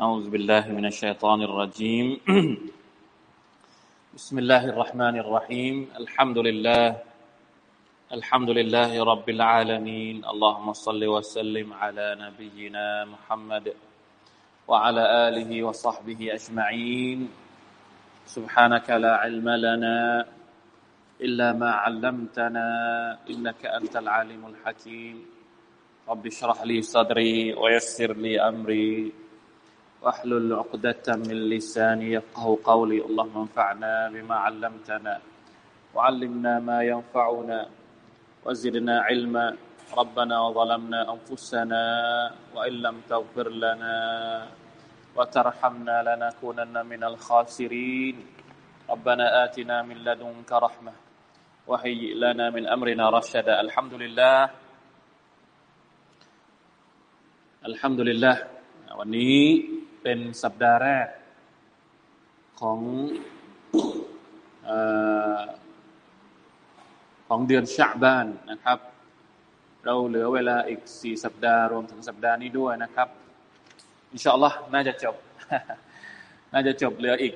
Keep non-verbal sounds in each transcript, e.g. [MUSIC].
أعوذ بالله من الشيطان الرجيم. [CLEARS THROAT] بسم الله الرحمن الرحيم. الحمد لله الحمد لله رب العالمين. اللهم صل وسلم على نبينا محمد وعلى آله وصحبه أجمعين. سبحانك لا علم لنا إلا ما علمتنا إنك أنت العالم الحكيم. رب اشرح لي صدري ويسر لي أمري. واحلل عقدة من لساني يفقه قولي اللهم انفعنا بما علمتنا وعلمنا ما ينفعنا وزدنا علما ربنا وظلمنا أنفسنا وإن لم تغفر لنا وترحمنا لنكونن من الخاسرين ربنا آتنا من لدنك رحمة وهيئ لنا من أمرنا رشدا الحمد لله الحمد لله วันนี้ เป็นสัปดาห์แรกของอของเดือนชาบานนะครับ เราเหลือเวลาอีกสี่สัปดาห์รวมถึงสัปดาห์นี้ด้วยนะครับ อินชาอัลลอฮ์น่าจะจบ น่าจะจบเหลืออีก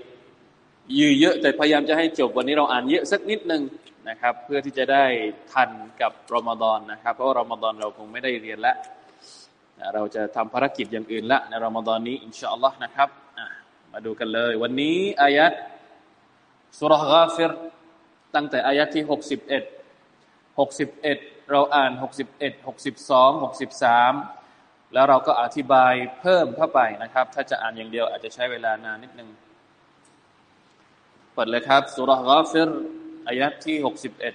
ยือเยอะ แต่พยายามจะให้จบวันนี้เราอ่านเยอะสักนิดหนึ่งนะครับ เพื่อที่จะได้ทันกับรอมฎอนนะครับ เพราะรอมฎอนเราคงไม่ได้เรียนแล้ว เราจะทำภารกิจอย่างอื่นละในรอมฎอนนี้ อินชาอัลลอฮ์นะครับมาดูกันเลย วันนี้อายัดสุรกาฟิรตั้งแต่อายัดที่หกสิบเอ็ดหกสิบเอ็ดเราอ่านหกสิบเอ็ดหกสิบสองหกสิบสามแล้วเราก็อธิบายเพิ่มเข้าไปนะครับ ถ้าจะอ่านอย่างเดียวอาจจะใช้เวลานานนิดนึงเปิดเลยครับสุรกาฟิรอายัดที่หกสิบเอ็ด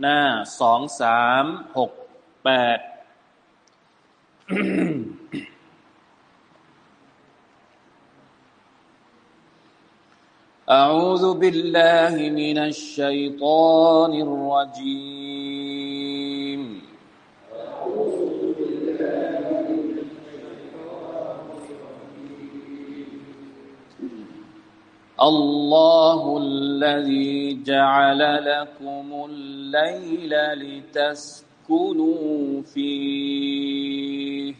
หน้าสองสามหกแปด [CLEARS THROAT] أعوذ بالله من الشيطان الرجيم. الله الذي جعل لكم الليل لتسكنوا فيه.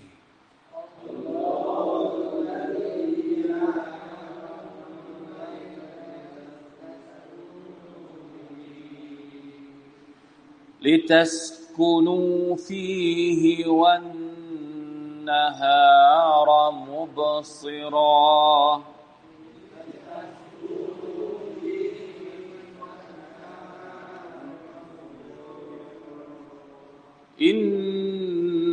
لتسكنوا فيه والنهار مبصرا.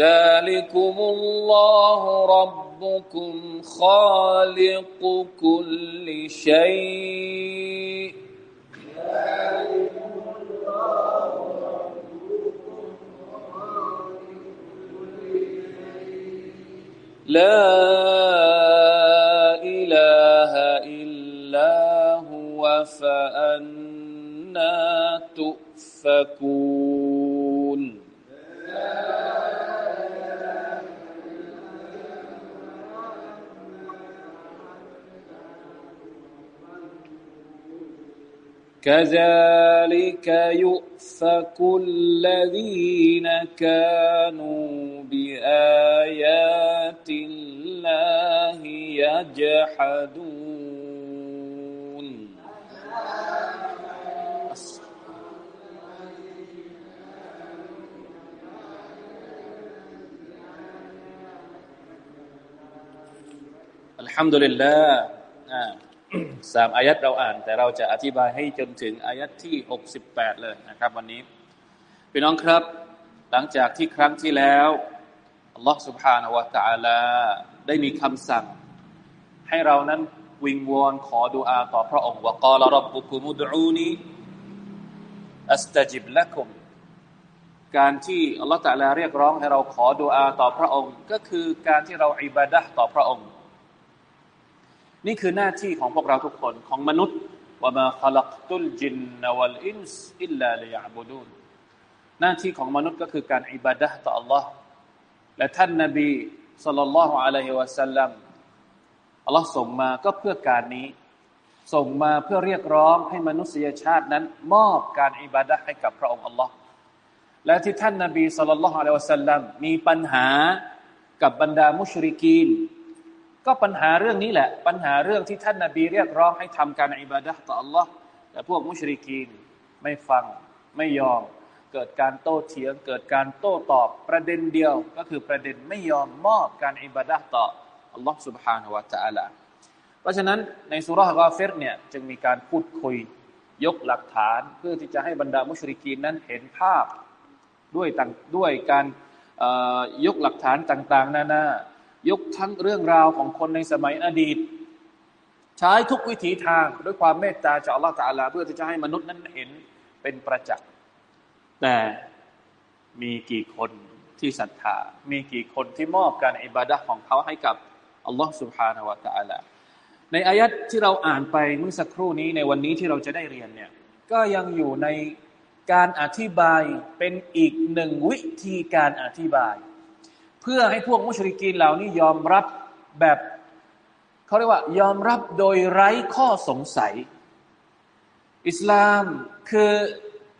ذلكم الله ربكم خالق كل شيء. لا إله إلا هو فأنا تؤفكون. كذلك يؤفك الذين كانوا بآيات الله يجحدون الحمد لله. สามอายัดเราอ่าน แต่เราจะอธิบายให้จนถึงอายัดที่หกสิบแปดเลยนะครับวันนี้พี่น้องครับ หลังจากที่ครั้งที่แล้วอัลลอฮฺสุบฮานาวะตะอาลาได้มีคำสั่ง ให้เรานั้นวิงวอนขอดูอาต่อพระองค์ว่ากอลรับบุคุมุดอูนีอัสตจิบละคุมการที่อัลลอฮฺตะลาเรียกร้องให้เราขอดูอาต่อพระองค์ ก็คือการที่เราอิบาดะต่อพระองค์ นี่คือหน้าที่ของพวกเราทุกคนของมนุษย์وما خلقت الجن والإنس إلا ليعبدونหน้าที่ของมนุษย์ก็คือการอิบาดะต่อ อัลลอฮ์ และท่านนบีصلى الله عليه وسلمอัลลอฮ์ส่งมาก็เพื่อการนี้ ส่งมาเพื่อเรียกร้องให้มนุษยชาตินั้น มอบการอิบาดะให้กับพระองค์อัลลอฮ์และที่ท่านนาบีสุลต่านละฮ์อะลัยฮิวะสัลลัมมีปัญหากับบรรดามุชริกีน ก็ปัญหาเรื่องนี้แหละ ปัญหาเรื่องที่ท่านนาบีเรียกร้องให้ทำการอิบาดะต่อ Allah แต่พวกมุชริกีนไม่ฟังไม่ยอม เกิดการโต้เถียง เกิดการโต้ตอบประเด็นเดียว ก็คือประเด็นไม่ยอมมอบการอิบาดะต่อ Allah سبحانه และ تعالى เพราะฉะนั้นในสุราฮกาเฟรเนี่ยจึงมีการพูดคุยยกหลักฐาน เพื่อที่จะให้บรรดามุชริกีนนั้นเห็นภาพด้วยต่างด้วยการยกหลักฐานต่าง ๆ นานา ยกทั้งเรื่องราวของคนในสมัยอดีต ใช้ทุกวิถีทางด้วยความเมตตาจากอัลลอฮฺตาลาเพื่อที่จะให้มนุษย์นั้นเห็นเป็นประจักษ์ แต่มีกี่คนที่ศรัทธา มีกี่คนที่มอบการอิบาดะของเขาให้กับอัลลอฮฺสุบฮานาวะตาลาในอายัดที่เราอ่านไปเมื่อสักครู่นี้ในวันนี้ที่เราจะได้เรียนเนี่ยก็ยังอยู่ในการอธิบายเป็นอีกหนึ่งวิธีการอธิบาย เพื่อให้พวกมุชริกีนเหล่านี้ยอมรับแบบเขาเรียกว่ายอมรับโดยไร้ข้อสงสัย อิสลามคือ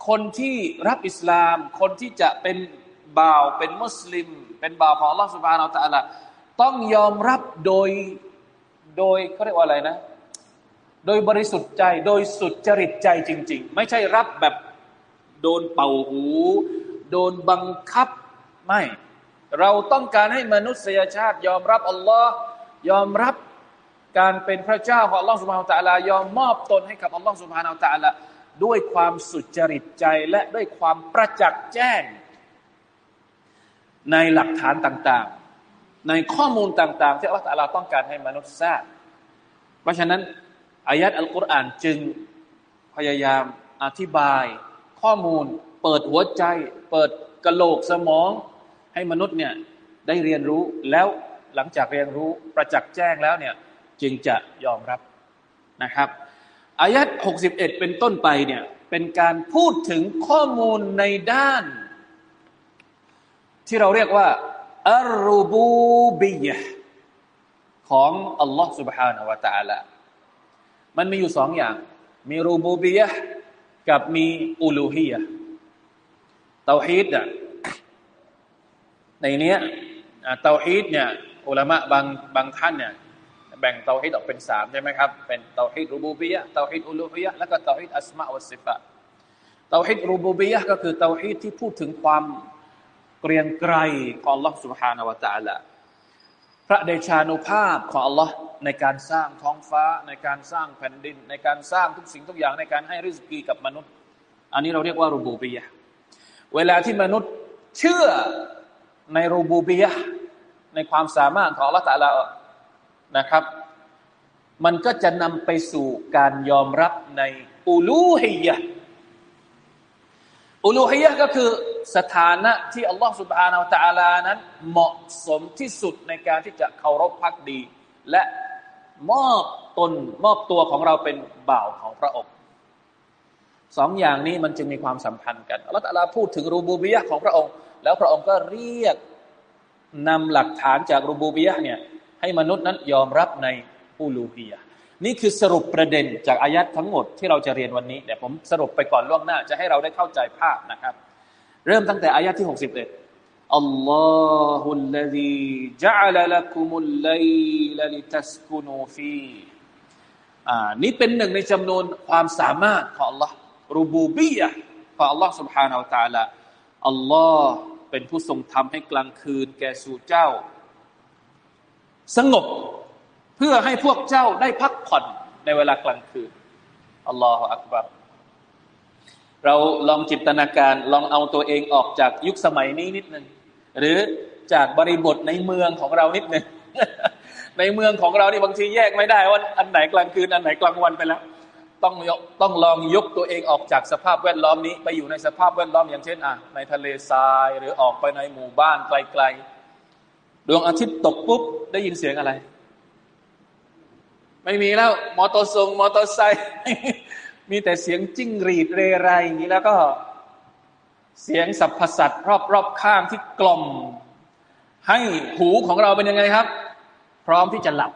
คนที่รับอิสลาม คนที่จะเป็นบ่าวเป็นมุสลิม เป็นบ่าวของอัลลอฮฺสุบานาอัลตะลาต้องยอมรับโดยโดยเขาเรียกว่าอะไรนะ โดยบริสุทธิ์ใจโดยสุดจริตใจจริง ๆ ไม่ใช่รับแบบโดนเป่าหู โดนบังคับไม่ เราต้องการให้มนุษยชาติ ยอมรับอัลลอฮ์ยอมรับการเป็นพระเจ้าของอัลลอฮ์สุบฮานาอัลลยอมมอบตนให้กับอัลลอฮ์สุบฮานาอัลลด้วยความสุจริตใจและด้วยความประจักษ์แจ้ง ในหลักฐานต่างๆ ในข้อมูลต่าง ๆ ที่อัลลอฮฺต้องการให้มนุษย์ทราบเพราะฉะนั้นอายัดอัลกุรอานจึงพยายามอธิบาย ข้อมูล เปิดหัวใจ เปิดกระโหลกสมอง ให้มนุษย์เนี่ยได้เรียนรู้แล้วหลังจากเรียนรู้ประจักษ์แจ้งแล้วเนี่ยจึงจะยอมรับนะครับอายัด61 เป็นต้นไปเนี่ยเป็นการพูดถึงข้อมูลในด้าน ที่เราเรียกว่าอัลรูบูบียะของอัลลอฮ์ سبحانه และ تعالى มันมีอยู่สองอย่าง มีรูบูบียะกับมีอูลูฮียะเตาฮีดอ่ะ ในเนี้ยเตาฮีดเนี่ยอุลามะบางบางท่านเนี่ยแบ่งเตาฮีดออกเป็นสามใช่ไหมครับ เป็นเตาฮีดรูบูบียะเตาฮีดอูลูฮียะแล้วก็เตาฮีดอัสมาอัสซิฟะเตาฮีดรูบูบียะก็คือเตาฮีดที่พูดถึงความเกรียงไกรของ Allah سبحانه และ تعالى พระเดชานุภาพของ Allah ในการสร้างท้องฟ้าในการสร้างแผ่นดิน ในการสร้างทุกสิ่งทุกอย่างในการให้ริสกีกับมนุษย์ อันนี้เราเรียกว่ารูบูบียะเวลาที่มนุษย์เชื่อ ในรูบูบียะในความสามารถของ Allah ตาลานะครับ มันก็จะนำไปสู่การยอมรับในอูลูฮียะอูลูฮียะก็คือสถานะที่อัลลอฮฺสุบฮานาอัลตะอาลานั้น เหมาะสมที่สุดในการที่จะเคารพพักดี และมอบตนมอบตัวของเราเป็นบ่าวของพระองค์สองอย่างนี้มันจึงมีความสัมพันธ์กันอัลลอฮฺตลาพูดถึงรูบูบียะของพระองค์ แล้วพระองค์ก็เรียกนำหลักฐานจากรูบูบียะเนี่ยให้มนุษย์นั้นยอมรับในอูลูฮียะนี่คือสรุปประเด็นจากอายัดทั้งหมดที่เราจะเรียนวันนี้เดี๋ยวผมสรุปไปก่อนล่วงหน้า จะให้เราได้เข้าใจภาพนะครับ เริ่มตั้งแต่อายัดที่61อัลลอฮุลลดีจัลลักุมุลไลลลิตัสกุนูฟีอ่านี่เป็นหนึ่งในจำนวนความสามารถของ Allah รูบูบียะของ Allah سبحانه และ تعالى อัลลอฮ์ เป็นผู้ทรงทำให้กลางคืน แก่สู่เจ้า สงบเพื่อให้พวกเจ้าได้พักผ่อนในเวลากลางคืนอัลลอฮฺอักบัรเราลองจินตนาการลองเอาตัวเองออกจากยุคสมัยนี้นิดหนึ่งหรือจากบริบทในเมืองของเรานิดหนึ่งในเมืองของเรานี่บางทีแยกไม่ได้ว่าอันไหนกลางคืนอันไหนกลางวันไปแล้ว ต้องต้องลองยกตัวเองออกจากสภาพแวดล้อมนี้ ไปอยู่ในสภาพแวดล้อมอย่างเช่นอะในทะเลทรายหรือออกไปในหมู่บ้านไกลๆดวงอาทิตย์ตกปุ๊บได้ยินเสียงอะไร ไม่มีแล้วมอเตอร์ทรงมอเตอร์ไซค์มีแต่เสียงจิ้งหรีดเรไรอย่างนี้แล้วก็เสียงสัพพสัตว์รอบๆข้างที่กล่อม ให้หูของเราเป็นยังไงครับ พร้อมที่จะหลับ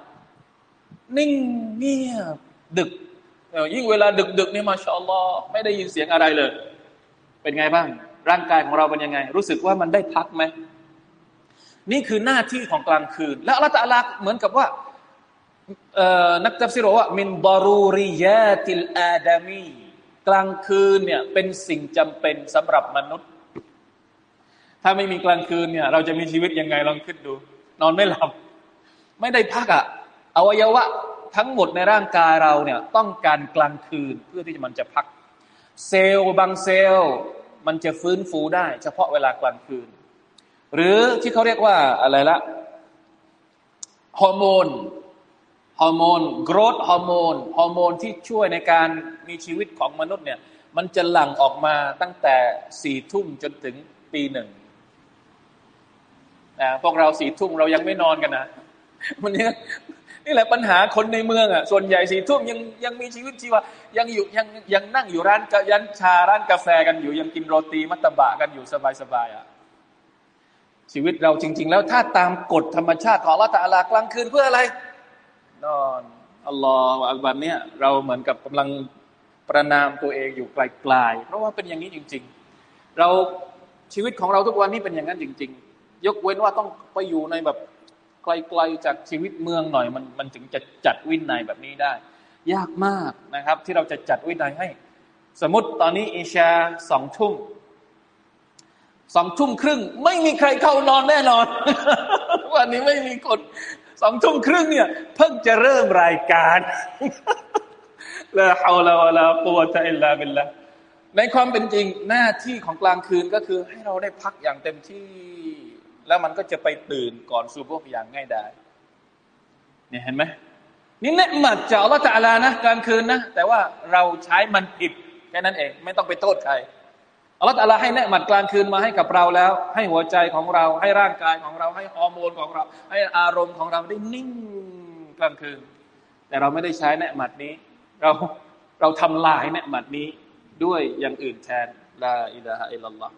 นิ่งเงียบดึก ยิ่งเวลาดึกๆนี่มาชอัลลอฮ์ไม่ได้ยินเสียงอะไรเลย เป็นไงบ้าง ร่างกายของเราเป็นยังไง รู้สึกว่ามันได้พักไหมนี่คือหน้าที่ของกลางคืน และอัลลอฮฺเหมือนกับว่านักจับซิโรว่ามินบารูริยาติลอาดามีกลางคืนเนี่ยเป็นสิ่งจำเป็นสำหรับมนุษย์ ถ้าไม่มีกลางคืนเนี่ย เราจะมีชีวิตยังไงลองคิดดู นอนไม่หลับ ไม่ได้พักอะอวัยวะ ทั้งหมดในร่างกายเราเนี่ยต้องการกลางคืนเพื่อที่มันจะพัก เซลล์บางเซลล์มันจะฟื้นฟูได้ เฉพาะเวลากลางคืน หรือที่เขาเรียกว่าอะไรละฮอร์โมนฮอร์โมน growth ฮอร์โมนฮอร์โมนที่ช่วยในการมีชีวิตของมนุษย์เนี่ยมันจะหลั่งออกมาตั้งแต่สี่ทุ่มจนถึงตีหนึ่งนะพวกเราสี่ทุ่มเรายังไม่นอนกันนะมันยัง นี่แหละปัญหาคนในเมืองอะส่วนใหญ่สี่ทุ่มยังยังมีชีวิตชีวายังอยู่ยังยังนั่งอยู่ร้านยันชาร้านกาแฟกันอยู่ ยังกินโรตีมัตตบะกันอยู่สบายๆอะชีวิตเราจริง ๆ แล้วถ้าตามกฎธรรมชาติของละตาลากลางคืนเพื่ออะไร นอนอัลลอฮฺอักบัรเนี่ยเราเหมือนกับกำลังประนามตัวเองอยู่ไกลๆเพราะว่าเป็นอย่างนี้จริง ๆ เราชีวิตของเราทุกวันนี้เป็นอย่างนั้นจริง ๆ ยกเว้นว่าต้องไปอยู่ในแบบ ไกลๆจากชีวิตเมืองหน่อยมันมันถึงจะจัดวินัยแบบนี้ได้ ยากมากนะครับ ที่เราจะจัดวินัยให้ สมมติตอนนี้อิชาสองทุ่มสองทุ่มครึ่ง ไม่มีใครเข้านอนแน่นอน วันนี้ไม่มีคนสองทุ่มครึ่งเนี่ย เพิ่งจะเริ่มรายการลาฮาวลาวะลาปัวตะอิลลาบิลละในความเป็นจริงหน้าที่ของกลางคืนก็คือให้เราได้พักอย่างเต็มที่ แล้วมันก็จะไปตื่นก่อนซูบกอย่างง่ายได้เนี่ยเห็นไหมนี่เนืหมัดจากอัลลอฮฺตาลานะกลางคืนนะ แต่ว่าเราใช้มันผิดแค่นั้นเอง ไม่ต้องไปโทษใครอัลลอฮฺตาลาให้เนืหมัดกลางคืนมาให้กับเราแล้ว ให้หัวใจของเรา ให้ร่างกายของเรา ให้ฮอร์โมนของเรา ให้อารมณ์ของเราได้นิ่งกลางคืน แต่เราไม่ได้ใช้เนืหมัดนี้ เราเราทำลายเนืหมัดนี้ด้วยอย่างอื่นแทนลาอิลาฮะอิลลัลลอฮ์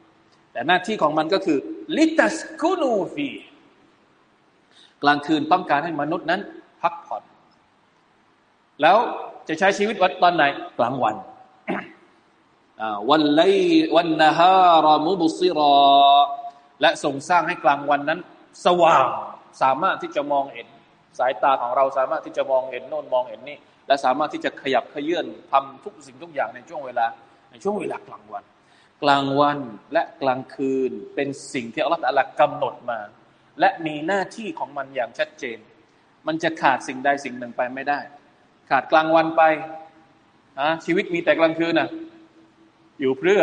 แต่หน้าที่ของมันก็คือ ลิตัสกุนูฟีกลางคืนต้องการให้มนุษย์นั้น พักผ่อน แล้วจะใช้ชีวิตวัดตอนไหน กลางวันวันไลวันนาฮารมุบุซิรอ และทรงสร้างให้กลางวันนั้น สว่างสามารถที่จะมองเห็น สายตาของเราสามารถที่จะมองเห็นโน่นมองเห็นนี่และสามารถที่จะขยับขยื่นทำทุกสิ่งทุกอย่างในช่วงเวลา ในช่วงเวลากลางวัน กลางวันและกลางคืนเป็นสิ่งที่อัลลอฮฺตะลากำหนดมา และมีหน้าที่ของมันอย่างชัดเจน มันจะขาดสิ่งใดสิ่งหนึ่งไปไม่ได้ ขาดกลางวันไปอะชีวิตมีแต่กลางคืนน่ะอยู่เพื่อ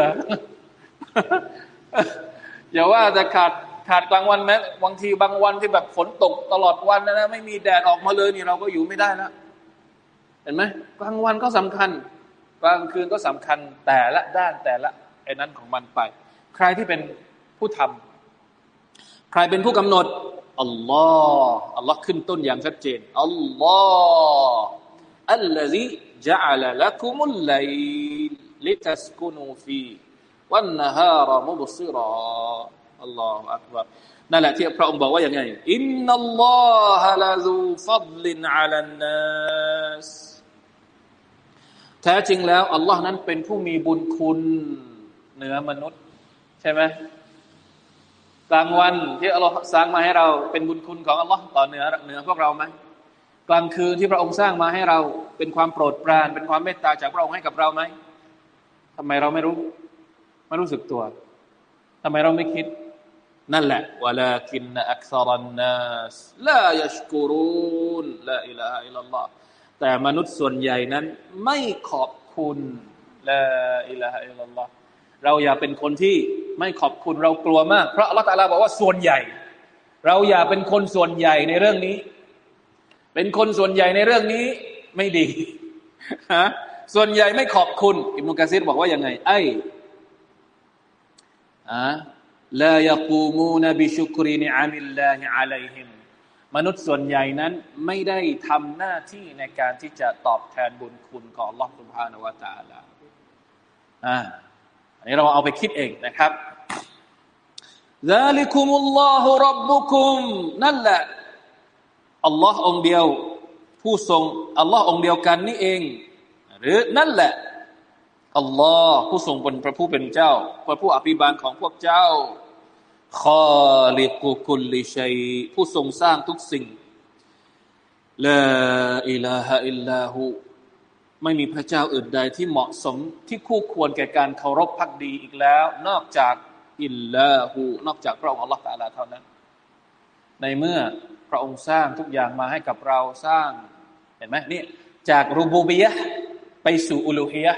อย่าว่าจะขาดขาดกลางวันแม้บางทีบางวันที่แบบฝนตกตลอดวันนะไม่มีแดดออกมาเลยนี่เราก็อยู่ไม่ได้แล้วเห็นไหมกลางวันก็สำคัญ กลางคืนก็สำคัญแต่ละด้านแต่ละ ไอ้นั้นของมันไป ใครที่เป็นผู้ทำใครเป็นผู้กำหนดอัลลอฮ์อัลลอฮ์ขึ้นต้นอย่างชัดเจนอัลลอฮ์อัลลอฮิจะอัลละกุมุลไลลิตัสกุนูฟีวันนฮารมุบซิรออัลลอฮฺอักบารนั่นแหละที่พระองค์บอกว่าอย่างไงอินนัลลอฮะลาซูฟัดลินอัลันนัสแท้จริงแล้วอัลลอฮ์นั้นเป็นผู้มีบุญคุณ เหนือมนุษย์ ใช่ไหมกลางวันที่อัลลอฮ์สร้างมาให้เราเป็นบุญคุณของอัลลอฮ์ต่อเหนือเหนือพวกเราไหมกลางคืนที่พระองค์สร้างมาให้เราเป็นความโปรดปราน เป็นความเมตตาจากพระองค์ให้กับเราไหมทำไมเราไม่รู้ไม่รู้สึกตัวทำไมเราไม่คิด นั่นแหละวลาคินอักษรนนัสลายชกรุนลาอิลาอิลลอฮ์แต่มนุษย์ส่วนใหญ่นั้น ไม่ขอบคุณลาอิลาอิลลัลลอฮ์ เราอย่าเป็นคนที่ไม่ขอบคุณเรากลัวมาก เพราะอัลลอฮฺตาลาบอกว่าส่วนใหญ่ เราอย่าเป็นคนส่วนใหญ่ในเรื่องนี้ เป็นคนส่วนใหญ่ในเรื่องนี้ไม่ดีฮะ ส่วนใหญ่ไม่ขอบคุณ อิบนุกะซีรบอกว่ายังไงไอ้อะลายกูมูนบิชุกรีนิอามิลลาฮิอะลัยฮิมมนุษย์ส่วนใหญ่นั้นไม่ได้ทำหน้าที่ในการที่จะตอบแทนบุญคุณของ Allah سبحانه และ تعالى อ่า ันนี้เราเอาไปคิดเองนะครับ ذلكم الله ربكم นั่นแหละอัลลอฮ์องเดียว ผู้ทรงอัลลอฮ์องเดียวกันนี่เอง หรือนั่นแหละอัลลอฮ์ผู้ทรงเป็นพระผู้เป็นเจ้าพระผู้อภิบาลของพวกเจ้าคอลิกุคุลิชัยผู้ทรงสร้างทุกสิ่งลาอิลาฮะอิลลาหู ไม่มีพระเจ้าอื่นใดที่เหมาะสมที่คู่ควรแก่การเคารพพักดีอีกแล้ว นอกจากอิลลาหูนอกจากพระองค์อัลลอฮฺตาลาเท่านั้น ในเมื่อพระองค์สร้างทุกอย่างมาให้กับเราสร้างเห็นไหมนี่จากรูบูบียะไปสู่อุลูฮียะ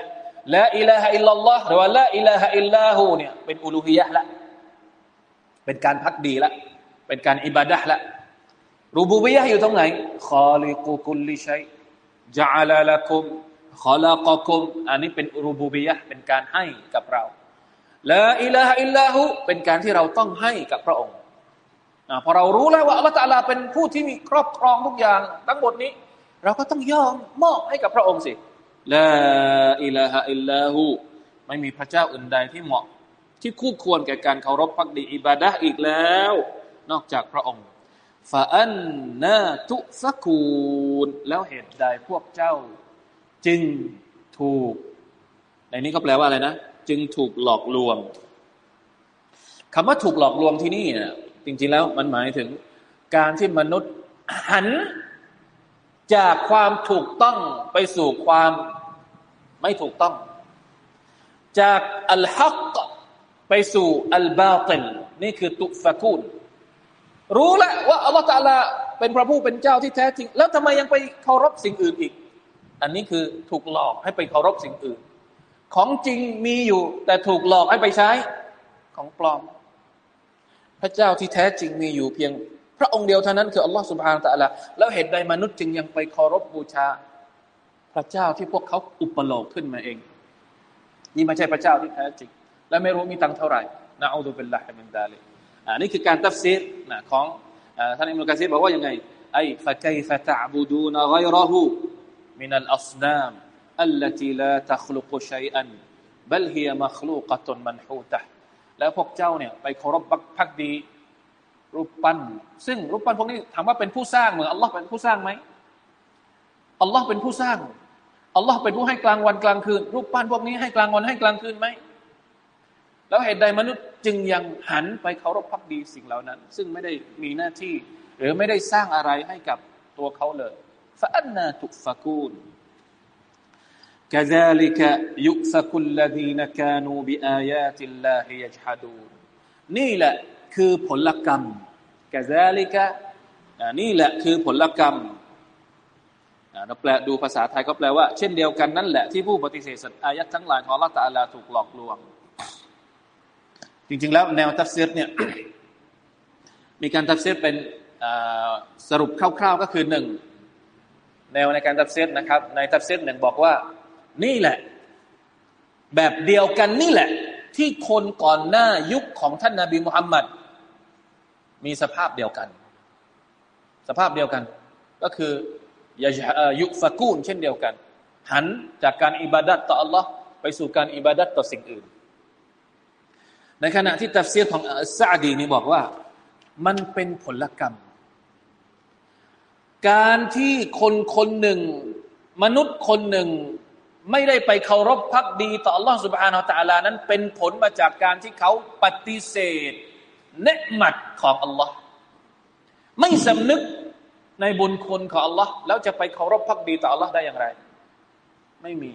لا إله إلا الله หรือว่า لا إله إلا هو เนี่ยเป็นอุลูฮียะละเป็นการพักดีละเป็นการอิบาดะละรูบูบียะอยู่ตรงไหนخالق كل شيء جعل لكم خلقكم อันนี้เป็นรูบูบียะเป็นการให้กับเราلا إله إلا هو เป็นการที่เราต้องให้กับพระองค์พอเรารู้แล้วว่าอัลลอฮฺตาลาเป็นผู้ที่มีครอบครองทุกอย่าง ทั้งหมดนี้ เราก็ต้องยอมมอบให้กับพระองค์สิละอิลาฮะอิลลาหูไม่มีพระเจ้าอื่นใดที่เหมาะ ที่คู่ควรแก่การเคารพพักดีอิบาดะอีกแล้ว นอกจากพระองค์ฟาอันนาตุฟะคูนแล้วเหตุใดพวกเจ้า จึงถูก ในนี้ก็แปลว่าอะไรนะ จึงถูกหลอกลวงคำว่าถูกหลอกลวงที่นี่นะจริงๆแล้วมันหมายถึงการที่มนุษย์หันจากความถูกต้องไปสู่ความไม่ถูกต้อง จากอัลฮักไปสู่อัลบาตินนี่คือตุฟะกูนรู้แล้วว่าอัลลอฮฺตาลาเป็นพระผู้เป็นเจ้าที่แท้จริง แล้วทำไมยังไปเคารพสิ่งอื่นอีก อันนี้คือถูกหลอกให้ไปเคารพสิ่งอื่น ของจริงมีอยู่ แต่ถูกหลอกให้ไปใช้ของปลอม พระเจ้าที่แท้จริงมีอยู่เพียง พระองค์เดียวเท่านั้นคืออัลลอฮฺสุบฮานตะลาแล้วเหตุใดมนุษย์จึงยังไปเคารพบูชา พระเจ้าที่พวกเขาอุปโลกขึ้นมาเอง นี่ไม่ใช่พระเจ้าที่แท้จริง และไม่รู้มีตังเท่าไหร่นะอูดุบิลลาฮิมินดาลิอันนี้คือการตัฟซีรนะของท่านอิมรุกะซีบอกว่ายังไงไอ้ฟะไคฟะตะบูดูนไกรหู มินัลอัศนาม التي لا تخلق شيئا بل هي مخلوقة منحوتة แล้วพวกเจ้าเนี่ยไปเคารพพักดี รูปปั้นซึ่งรูปปั้นพวกนี้ถามว่าเป็นผู้สร้างเหมือนอัลลอฮ์เป็นผู้สร้างไหมอัลลอฮ์เป็นผู้สร้างอัลลอฮ์เป็นผู้ให้กลางวันกลางคืน รูปปั้นพวกนี้ให้กลางวันให้กลางคืนไหมแล้วเหตุใดมนุษย์จึงยังหันไปเคารพพักดีสิ่งเหล่านั้น ซึ่งไม่ได้มีหน้าที่ หรือไม่ได้สร้างอะไรให้กับตัวเขาเลย ฟะอันนาตุฟะกูน كذلك يؤفك الذين كانوا بآيات الله يجحدون นี่แหละคือผลกรรม كذلك นี่แหละคือผลกรรมเราแปลดูภาษาไทยก็แปลว่า เช่นเดียวกันนั่นแหละที่ผู้ปฏิเสธอายัดทั้งหลายของละตาลาถูกหลอกลวงจริงๆแล้วแนวทัฟซีรเนี่ยมีการทัฟซีรเป็นสรุปคร่าวๆก็คือหนึ่ง แนวในการทัฟซีรนะครับ ในทัฟซีรหนึ่งบอกว่า นี่แหละ แบบเดียวกันนี่แหละ ที่คนก่อนหน้ายุคของท่านนาบีมุฮัมมัดมีสภาพเดียวกัน สภาพเดียวกัน ก็คือยุคฟะกูนเช่นเดียวกัน หันจากการอิบาดัตต่อ Allah ไปสู่การอิบาดัตต่อสิ่งอื่น ในขณะที่ตัฟซีรของซาดีนี่บอกว่า มันเป็นผลกรรม การที่คนคนหนึ่ง มนุษย์คนหนึ่ง ไม่ได้ไปเคารพพักดีต่อ Allah سبحانه และ تعالى นั้น เป็นผลมาจากการที่เขาปฏิเสธเนืหมัดของ Allah ไม่สำนึกในบุญคุณของ Allah แล้วจะไปเคารพพักดีต่อ Allah ได้อย่างไร ไม่มี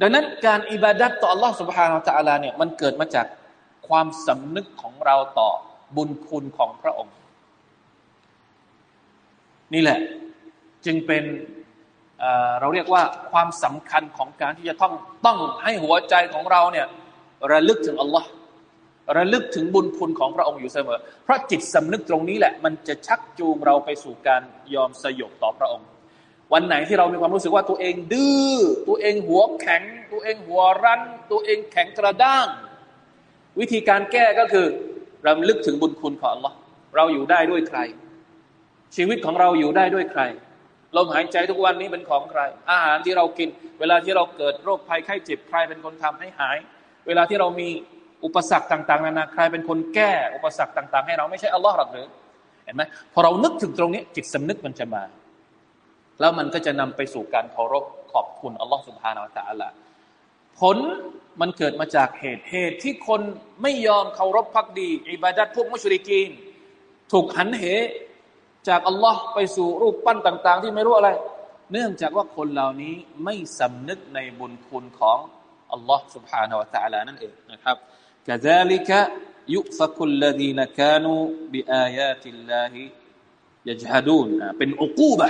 ดังนั้นการอิบาดัตต่อ Allah سبحانه และ تعالى เนี่ยมันเกิดมาจากความสำนึกของเราต่อบุญคุณของพระองค์ นี่แหละจึงเป็นเราเรียกว่าความสำคัญของการที่จะต้องต้องให้หัวใจของเราเนี่ยระลึกถึงอัลลอฮ์ระลึกถึงบุญคุณของพระองค์อยู่เสมอ เพราะจิตสำนึกตรงนี้แหละ มันจะชักจูงเราไปสู่การยอมสยบต่อพระองค์ วันไหนที่เรามีความรู้สึกว่าตัวเองดื้อตัวเองหัวแข็ง ตัวเองหัวรั้น ตัวเองแข็งกระด้าง วิธีการแก้ก็คือรำลึกถึงบุญคุณของ Allah เราอยู่ได้ด้วยใคร ชีวิตของเราอยู่ได้ด้วยใครลมหายใจทุกวันนี้เป็นของใคร อาหารที่เรากิน เวลาที่เราเกิดโรคภัยไข้เจ็บใครเป็นคนทำให้หาย เวลาที่เรามีอุปสรรคต่าง ๆ นานาใครเป็นคนแก้อุปสรรคต่าง ๆ ให้เราไม่ใช่อัลลอฮ์หรอกหรือเห็นไหมพอเรานึกถึงตรงนี้จิตสำนึกมันจะมา แล้วมันก็จะนำไปสู่การเคารพขอบคุณอัลลอฮ์สุบฮานาอัลลอฮ์ผลมันเกิดมาจากเหตุเหตุที่คนไม่ยอมเคารพพักดีอิบาดัตพวกมุชริกีน ถูกหันเห จากอัลลอฮ์ไปสู่รูปปั้นต่าง ๆ ที่ไม่รู้อะไร เนื่องจากว่าคนเหล่านี้ไม่สำนึกในบุญคุณของอัลลอฮ์ سبحانه และ تعالى นั่นเองนะครับ كذلك يؤفك الذين كانوا بآيات الله يجهدون เป็นอุกูบะ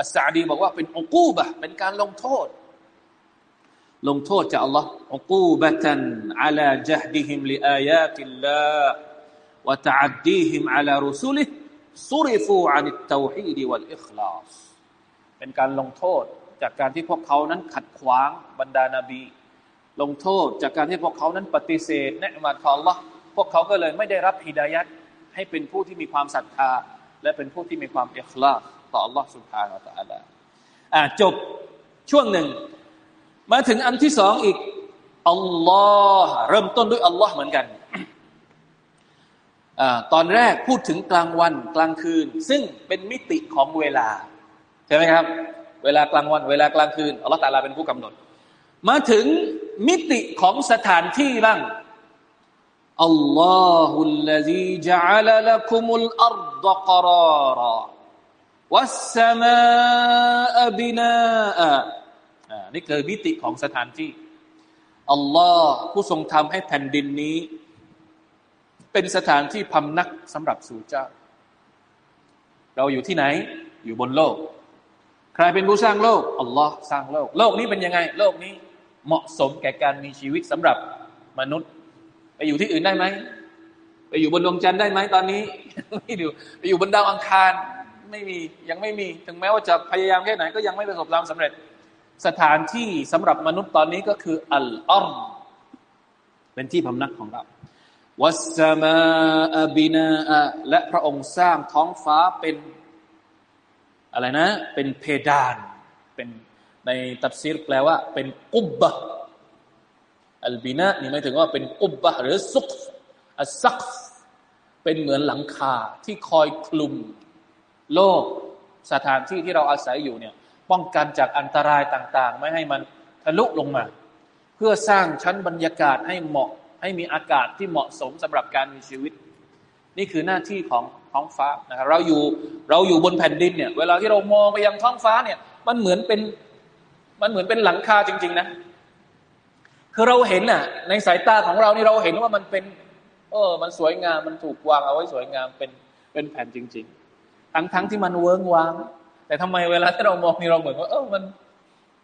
อัสซาดีบอกว่าเป็นอุกูบะเป็นการลงโทษ ลงโทษจากอัลลอฮ์อุกูบะตัน على جهدهم لآيات الله وتعديهم على رسله ซุริฟูอานิตเตาฮีดีวัลอิคลาสเป็นการลงโทษจากการที่พวกเขานั้นขัดขวางบรรดานาบี ลงโทษจากการที่พวกเขานั้นปฏิเสธเนืมาของ Allah พวกเขาก็เลยไม่ได้รับฮิดายัดให้เป็นผู้ที่มีความศรัทธา และเป็นผู้ที่มีความอิคลาสต่อ Allah سبحانه และ تعالى อ่าจบช่วงหนึ่ง มาถึงอันที่สองอีกอัลลอฮ์เริ่มต้นด้วยอัลลอฮ์เหมือนกัน ตอนแรกพูดถึงกลางวันกลางคืน ซึ่งเป็นมิติของเวลา ใช่ไหมครับ เวลากลางวัน เวลากลางคืนอัลลอฮฺตาลาเป็นผู้กำหนด มาถึงมิติของสถานที่บ้างอัลลอฮุลลซีจัลลักุมุลอัรฎกราระวัสสมาบินาอะนี่คือมิติของสถานที่อัลลอฮ์ผู้ทรงทำให้แผ่นดินนี้ เป็นสถานที่พำนักสำหรับสู่เจ้า เราอยู่ที่ไหน อยู่บนโลก ใครเป็นผู้สร้างโลกอัลลอฮ์สร้างโลก โลกนี้เป็นยังไง โลกนี้เหมาะสมแก่การมีชีวิตสำหรับมนุษย์ ไปอยู่ที่อื่นได้ไหมไปอยู่บนดวงจันทร์ได้ไหมตอนนี้ไม่อยู่ไปอยู่บนดาวอังคารไม่มียังไม่มีถึงแม้ว่าจะพยายามแค่ไหนก็ยังไม่ประสบความสำเร็จ สถานที่สำหรับมนุษย์ตอนนี้ก็คืออัลออมเป็นที่พำนักของเรา วัสมาอบินาและพระองค์สร้างท้องฟ้าเป็น อะไรนะ เป็นเพดาน เป็นในตับซีรแปลว่า เป็นกุบบะอัลบินานี่หมายถึงว่าเป็นกุบบะหรือซุกอัสซักเป็นเหมือนหลังคาที่คอยคลุม โลกสถานที่ที่เราอาศัยอยู่เนี่ย ป้องกันจากอันตรายต่าง ๆ ไม่ให้มันทะลุลงมา เพื่อสร้างชั้นบรรยากาศให้เหมาะ ให้มีอากาศที่เหมาะสมสำหรับการมีชีวิต นี่คือหน้าที่ของท้องฟ้านะครับเราอยู่เราอยู่บนแผ่นดินเนี่ย เวลาที่เรามองไปยังท้องฟ้าเนี่ย มันเหมือนเป็นมันเหมือนเป็นหลังคาจริง ๆ นะ คือเราเห็นน่ะ ในสายตาของเรานี่เราเห็นว่ามันเป็น เออ มันสวยงามมันถูกวางเอาไว้สวยงามเป็นเป็นแผ่นจริง ๆ ทั้งทั้งที่มันเวิ้งวาง แต่ทำไมเวลาที่เรามองนี่เราเหมือนว่า เออมัน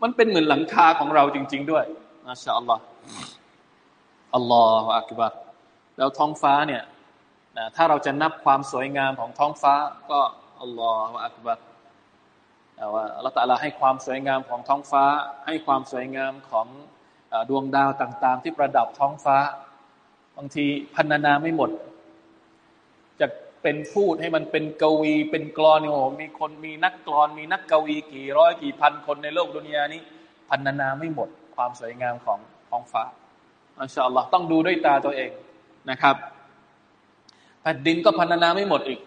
มันเป็นเหมือนหลังคาของเราจริง ๆ ด้วยอัลลอฮ์ อัลลอฮฺอักบัรแล้วท้องฟ้าเนี่ยนะถ้าเราจะนับความสวยงามของท้องฟ้าก็อัลลอฮฺอักบัรแต่ว่าลลอฮฺตะลาให้ความสวยงามของท้องฟ้า ให้ความสวยงามของดวงดาวต่าง ๆ ที่ประดับท้องฟ้า บางทีพันนาไม่หมด จะเป็นพูดให้มันเป็นกวี เป็นกรอนโอ้มีคนมีนักกรอน มีนักกวี กี่ร้อยกี่พันคนในโลกดุนยานี้พันนาไม่หมด ความสวยงามของท้องฟ้า อัลลอฮ์ต้องดูด้วยตาตัวเองนะครับ แผ่นดินก็พันนาไม่หมดอีก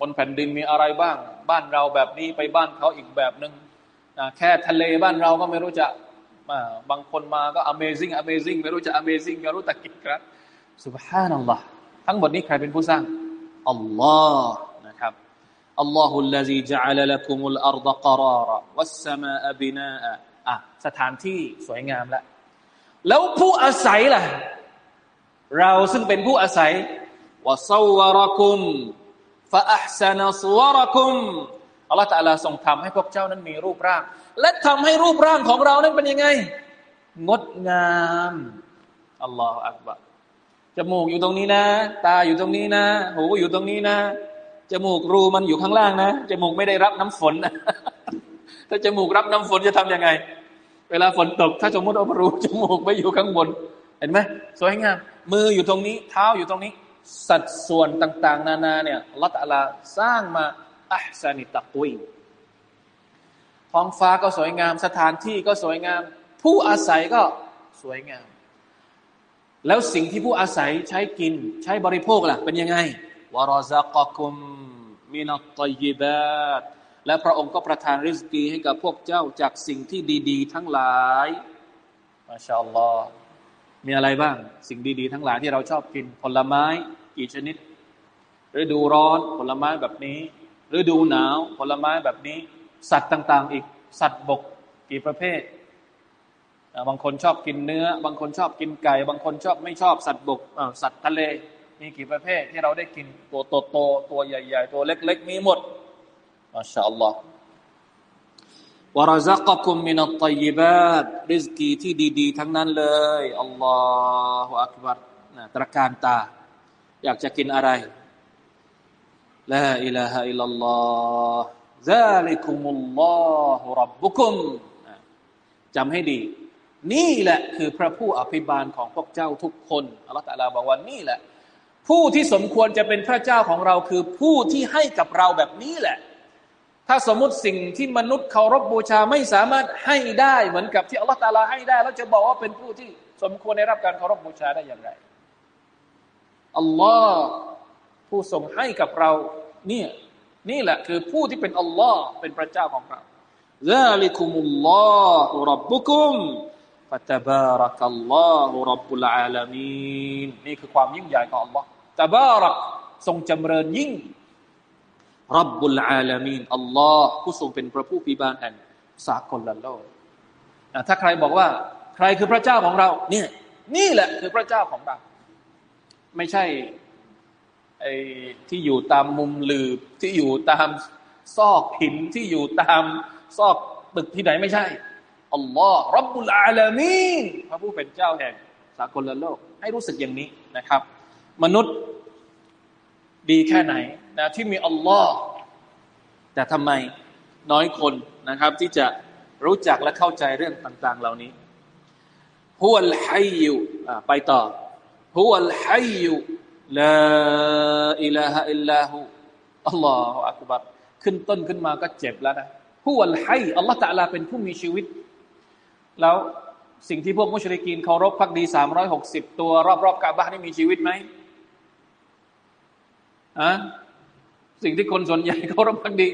บนแผ่นดินมีอะไรบ้าง บ้านเราแบบนี้ไปบ้านเขาอีกแบบหนึง่งแค่ทะเลบ้านเราก็ไม่รู้จะบางคนมาก็ amazing amazing ไม่รู้จะ amazing ไม่รู้ตะกิดครับ سبحان อัลลอฮ์ทั้งหมดนี้ใครเป็นผู้สร้างอัลลอฮ์นะครับอัลลอฮุลลซีจัลลักุมุลอัรฎกราระวัสสมาอบินาอะสถานที่สวยงามแล้ว แล้วผู้อาศัยล่ะ เราซึ่งเป็นผู้อาศัยวะซาวรกุมฟาอัพซานสวรกุมอัลลอฮฺตะลาทรงทำให้พวกเจ้านั้นมีรูปร่าง และทำให้รูปร่างของเรานั้นเป็นยังไง งดงามอัลลอฮฺอักบะจมูกอยู่ตรงนี้นะ ตาอยู่ตรงนี้นะ หูอยู่ตรงนี้นะ จมูกรูมันอยู่ข้างล่างนะ จมูกไม่ได้รับน้ำฝนนะ ถ้าจมูกรับน้ำฝนจะทํำยังไง เวลาฝนตก ถ้าสมมติเอารูจมูกไปอยู่ข้างบน เห็นไหมสวยงาม มืออยู่ตรงนี้ เท้าอยู่ตรงนี้ สัดส่วนต่าง ๆ นานาเนี่ยละตลาสร้างมาอัพซานิตักวิท้องฟ้าก็สวยงาม สถานที่ก็สวยงาม ผู้อาศัยก็สวยงาม แล้วสิ่งที่ผู้อาศัยใช้กินใช้บริโภคล่ะ เป็นยังไงวารซักกุมมินัตตยิบาต และพระองค์ก็ประทานริสกีให้กับพวกเจ้าจากสิ่งที่ดี ๆ ทั้งหลายมาชาอัลลอฮ์มีอะไรบ้าง สิ่งดี ๆ ทั้งหลายที่เราชอบกินผลไม้กี่ชนิดฤดูร้อนผลไม้แบบนี้ฤดูหนาวผลไม้แบบนี้ สัตว์ต่าง ๆ อีกสัตว์บกกี่ประเภทบางคนชอบกินเนื้อ บางคนชอบกินไก่ บางคนชอบไม่ชอบสัตว์บกสัตว์ทะเล มีกี่ประเภทที่เราได้กินตัวโตๆตัวใหญ่ ๆ ตัวเล็ก ๆ มีหมด มาชาอัลลอฮ์วรซักกุมมินัตตยิบาตริสกีที่ดี ๆ ทั้งนั้นเลยอัลลอฮฺอักบัรตระการตา อยากจะกินอะไรลาอิลาฮะอิลลัลลอฮ์ซาลิคุมุลลอฮุรับบุคุมจำให้ดี นี่แหละคือพระผู้อภิบาลของพวกเจ้าทุกคนอัลลอฮฺตะลาบอกว่านี่แหละ ผู้ที่สมควรจะเป็นพระเจ้าของเราคือผู้ที่ให้กับเราแบบนี้แหละ ถ้าสมมติสิ่งที่มนุษย์เคารพบูชาไม่สามารถให้ได้เหมือนกับที่อัลลอฮฺตาลาให้ได้ แล้วจะบอกว่าเป็นผู้ที่สมควรได้รับการเคารพบูชาได้อย่างไรอัลลอฮ์ผู้ทรงให้กับเราเนี่ยนี่แหละคือผู้ที่เป็นอัลลอฮ์เป็นพระเจ้าของเราซาลิคุมุลลอฮุรับบุคุมฟะตบารักัลลอฮุรับบุลอาลามีนนี่คือความยิ่งใหญ่ของอัลลอฮ์ตบารักทรงจำเริญยิ่ง รับบุลอาลามีนอัลลอฮ์ผู้ทรงเป็นพระผู้พิบาลแห่งสากลโลกถ้าใครบอกว่า ใครคือพระเจ้าของเรา เนี่ย นี่แหละคือพระเจ้าของเรา ไม่ใช่ไอ้ที่อยู่ตามมุมลืบที่อยู่ตามซอกหินที่อยู่ตามซอกตึกที่ไหนไม่ใช่อัลลอฮ์รับบุลอาลามีนพระผู้เป็นเจ้าแห่งสากลโลก ให้รู้สึกอย่างนี้นะครับ มนุษย์ดีแค่ไหน นะที่มีอัลลอฮ์แต่ทำไมน้อยคนนะครับที่จะรู้จักและเข้าใจเรื่องต่าง ๆ เหล่านี้ฮุลฮัยยูไปต่อฮุลฮัยยูลาอิลาฮะอิลลาหูอัลลอฮฺอักบัรขึ้นต้นขึ้นมาก็เจ็บแล้วนะฮุลฮัยอัลลอฮฺตะลาเป็นผู้มีชีวิต แล้วสิ่งที่พวกมุชริกีนเคารพพักดีสามร้อยหกสิบตัว รอบๆกาบะนี่มีชีวิตไหมอะ สิ่งที่คนส่วนใหญ่เขารับพักดี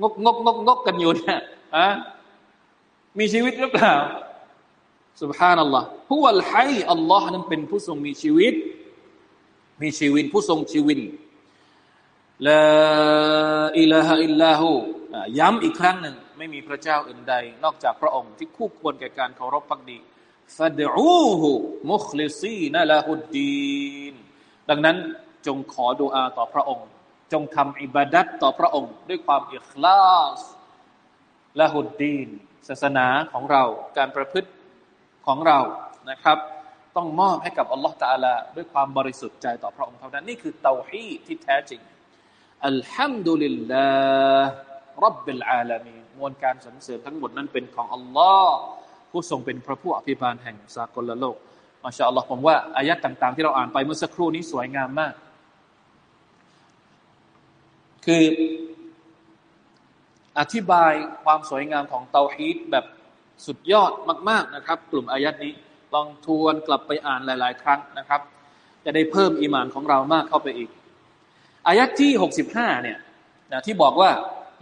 งกงกงกงกกันอยู่เนี่ยอะมีชีวิตหรือเปล่าสุบฮานัลลอฮ์ผู้วัลไฮอัลลอฮ์นั้นเป็นผู้ทรงมีชีวิต มีชีวิตผู้ทรงชีวิตลาอิลาฮะอิลลาหูย้ำอีกครั้งหนึ่ง ไม่มีพระเจ้าอื่นใด นอกจากพระองค์ที่คู่ควรแก่การเคารพพักดีฟาดูฮูมุคลิซีนละฮุดดีนดังนั้นจงขอดุอาต่อพระองค์ จงทำอิบาดัตต่อพระองค์ ด้วยความอิคลาสและหุดดีน ศาสนาของเรา การประพฤติของเรานะครับ ต้องมอบให้กับอัลลอฮฺตาลาด้วยความบริสุทธิ์ใจต่อพระองค์เท่านั้น นี่คือเตาฮีที่แท้จริงอัลฮัมดุลิลลาห์รับบิลอาลามีมวลการสรรเสริญทั้งหมดนั้นเป็นของอัลลอฮ์ผู้ทรงเป็นพระผู้อภิบาลแห่งสากลโลกมาชาอัลลอฮ์ผมว่าอายะต่าง ๆ ที่เราอ่านไปเมื่อสักครู่นี้สวยงามมาก คืออธิบายความสวยงามของเตาฮีดแบบสุดยอดมาก ๆนะครับ กลุ่มอายัดนี้ลองทวนกลับไปอ่านหลาย ๆ ครั้งนะครับ จะได้เพิ่มอีมานของเรามากเข้าไปอีก อายัดที่หกสิบห้าเนี่ยนะที่บอกว่า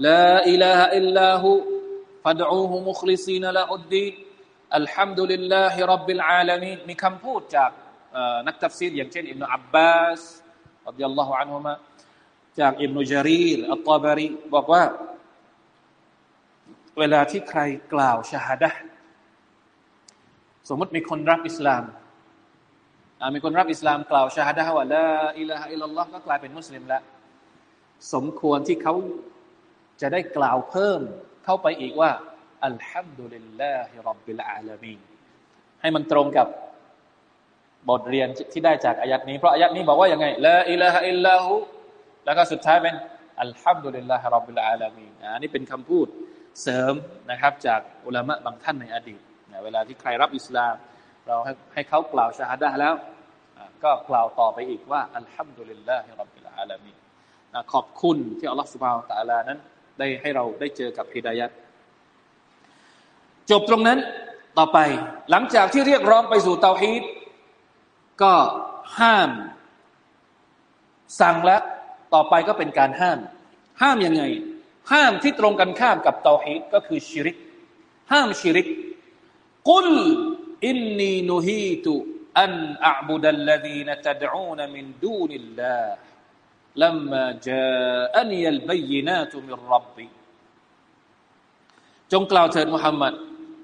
لا إله إلا هو فادعوه مخلصين له الدين الحمد لله رب العالمين มีคำพูดจากนักตัฟซีรอย่างเช่นอิบนาอับบาสرضي الله عنهما จากอิบนุจารีลอัตตาบารีบอกว่า เวลาที่ใครกล่าวชาฮดะสมมติมีคนรับอิสลามมีคนรับอิสลามกล่าวชาฮดะว่า لا إله إلا الله ก็กลายเป็นมุสลิมแล้วสมควรที่เขาจะได้กล่าวเพิ่มเข้าไปอีกว่าالحمد لله رب العالمين ให้มันตรงกับบทเรียนที่ได้จากอายัดนี้ เพราะอายัดนี้บอกว่ายังไง لا إله إلا هو แล้วก็สุดท้ายเป็นالحمد لله رب العالمين อันนี้เป็นคำพูดเสริมนะครับ จากอุลามะบางท่านในอดีตเวลาที่ใครรับอิสลาม เราให้ให้เขากล่าวชาฮัดะแล้ว ก็กล่าวต่อไปอีกว่าอัลฮัมดุลิลลาฮิรับบิลอาลามีนขอบคุณที่อัลลอฮฺสุบฮาวตะลานั้น ได้ให้เราได้เจอกับฮิดายัดจบตรงนั้นต่อไปหลังจากที่เรียกร้องไปสู่เตาฮีดก็ห้ามสั่งแล้ว ต่อไปก็เป็นการห้าม ห้ามยังไง ห้ามที่ตรงกันข้ามกับเตาฮีดก็คือชิริก ห้ามชิริกกุลอินนีนุฮีตุอันอับุดัลลดีนตดอูนมินดูนิลลาห์ لما جاءني البينات من ربي จงกล่าวเถิดมุฮัมมัด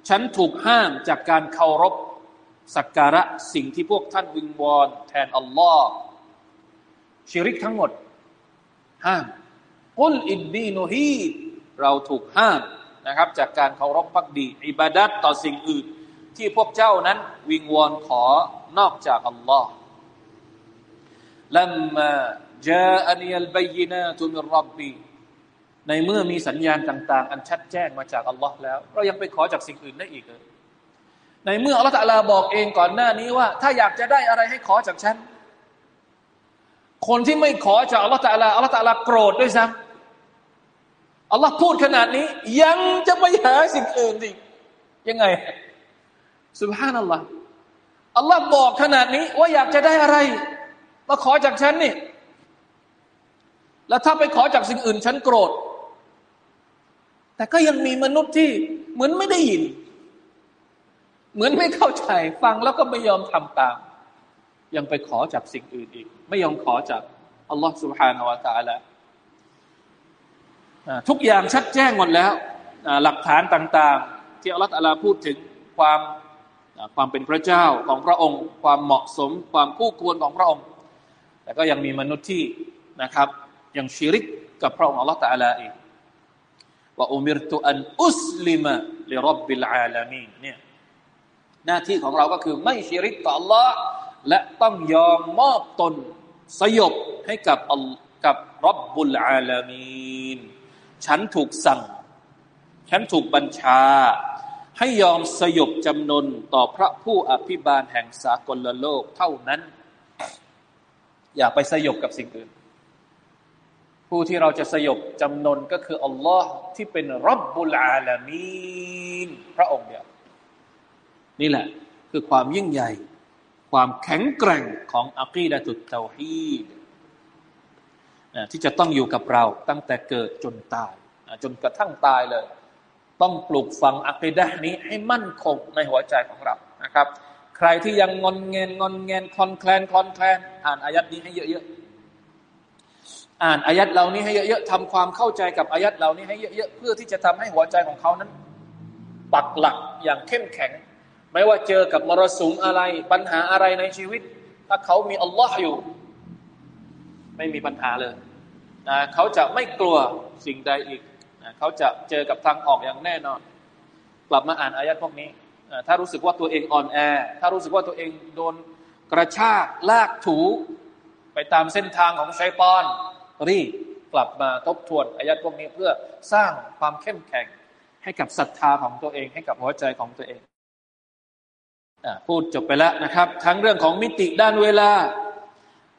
ฉันถูกห้ามจากการเคารพสักการะสิ่งที่พวกท่านวิงวอนแทนอัลลอฮ์ชิริกทั้งหมด ห้ามกุลอินนีโนฮีเราถูกห้ามนะครับ จากการเคารพพักดี อิบาดัตต่อสิ่งอื่น ที่พวกเจ้านั้น วิงวอนขอนอกจากอัลลอฮ์ลัมมาจาอันียัลบัยนาตุมิรับบีในเมื่อมีสัญญาณต่าง ๆ อันชัดแจ้งมาจากอัลลอฮ์แล้ว เรายังไปขอจากสิ่งอื่นได้อีกเลยในเมื่ออัลลอฮฺตะลาบอกเองก่อนหน้านี้ว่า ถ้าอยากจะได้อะไรให้ขอจากฉัน คนที่ไม่ขอจากอัลลอฮฺตะลาอัลลอฮฺตะลาโกรธด้วยซ้ำอัลลอฮ์พูดขนาดนี้ ยังจะไปหาสิ่งอื่นอีกยังไงสุบฮานัลลอฮ์อัลลอฮ์บอกขนาดนี้ ว่าอยากจะได้อะไร มาขอจากฉันนี่ แล้วถ้าไปขอจากสิ่งอื่น ฉันโกรธ แต่ก็ยังมีมนุษย์ที่เหมือนไม่ได้ยิน เหมือนไม่เข้าใจ ฟังแล้วก็ไม่ยอมทำตาม ยังไปขอจากสิ่งอื่นอีก ไม่ยอมขอจากอัลลอฮฺ سبحانه และ تعالى ทุกอย่างชัดแจ้งหมดแล้ว หลักฐานต่าง ๆ ที่อัลลอฮฺลาพูดถึงความความเป็นพระเจ้าของพระองค์ ความเหมาะสม ความคู่ควรของพระองค์ แต่ก็ยังมีมนุษย์ที่นะครับยังชิริกกับพระองค์ Allah Taala เองว่าอุมิรตุอันอุสลิมะลิรับบิลอาลามีนเนี่ยหน้าที่ของเราก็คือไม่ชิริกต่อ Allah และต้องยอมมอบตนสยบให้กับกับรับบุลอาลามีนฉันถูกสั่ง ฉันถูกบัญชา ให้ยอมสยบจำนนต่อพระผู้อภิบาลแห่งสากลโลกเท่านั้น อย่าไปสยบกับสิ่งอื่น ผู้ที่เราจะสยบจำนนก็คืออัลลอฮ์ที่เป็นรับบุลอาลามีนพระองค์เดียวนี่แหละคือความยิ่งใหญ่ ความแข็งแกร่งของอัคีดะตุตเตาฮีดที่จะต้องอยู่กับเราตั้งแต่เกิดจนตาย จนกระทั่งตายเลย ต้องปลูกฝังอัคีดะนี้ให้มั่นคงในหัวใจของเรานะครับ ใครที่ยังงอนเงนงอนเงนคลอนแคลนคลอนแคลนอ่านอายัดนี้ให้เยอะๆอ่านอายัดเหล่านี้ให้เยอะๆทำความเข้าใจกับอายัดเหล่านี้ให้เยอะๆเพื่อที่จะทำให้หัวใจของเขานั้น ปักหลักอย่างเข้มแข็ง ไม่ว่าเจอกับมรสุมอะไร ปัญหาอะไรในชีวิต ถ้าเขามีอัลลอฮ์อยู่ ไม่มีปัญหาเลยนะเขาจะไม่กลัวสิ่งใดอีกนะเขาจะเจอกับทางออกอย่างแน่นอน กลับมาอ่านอายัดพวกนี้นะถ้ารู้สึกว่าตัวเองอ่อนแอ ถ้ารู้สึกว่าตัวเองโดนกระชากลากถู ไปตามเส้นทางของชัยปอนรีบกลับมาทบทวนอายัดพวกนี้เพื่อสร้างความเข้มแข็งให้กับศรัทธาของตัวเอง ให้กับหัวใจของตัวเอง พูดจบไปแล้วนะครับ ทั้งเรื่องของมิติด้านเวลา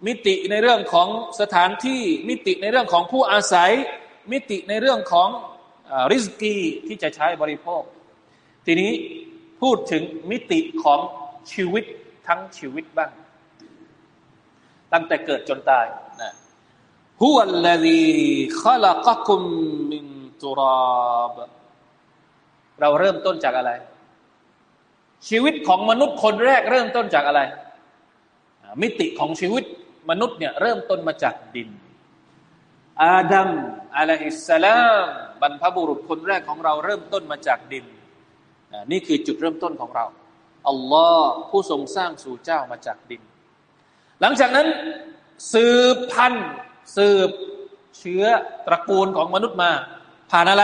มิติในเรื่องของสถานที่มิติในเรื่องของผู้อาศัย มิติในเรื่องของริสกีที่จะใช้บริโภค ทีนี้พูดถึงมิติของชีวิตทั้งชีวิตบ้าง ตั้งแต่เกิดจนตายนะฮุวัลลดีขลักกุมมินตุราบเราเริ่มต้นจากอะไร ชีวิตของมนุษย์คนแรกเริ่มต้นจากอะไร มิติของชีวิตมนุษย์เนี่ยเริ่มต้นมาจากดิน อาดัมอะลัยฮิสสลามบรรพบุรุษคนแรกของเราเริ่มต้นมาจากดิน นี่คือจุดเริ่มต้นของเราอัลลอฮ์ผู้ทรงสร้างสู่เจ้ามาจากดิน หลังจากนั้นสืบพันธุ์สืบเชื้อตระกูลของมนุษย์มา ผ่านอะไร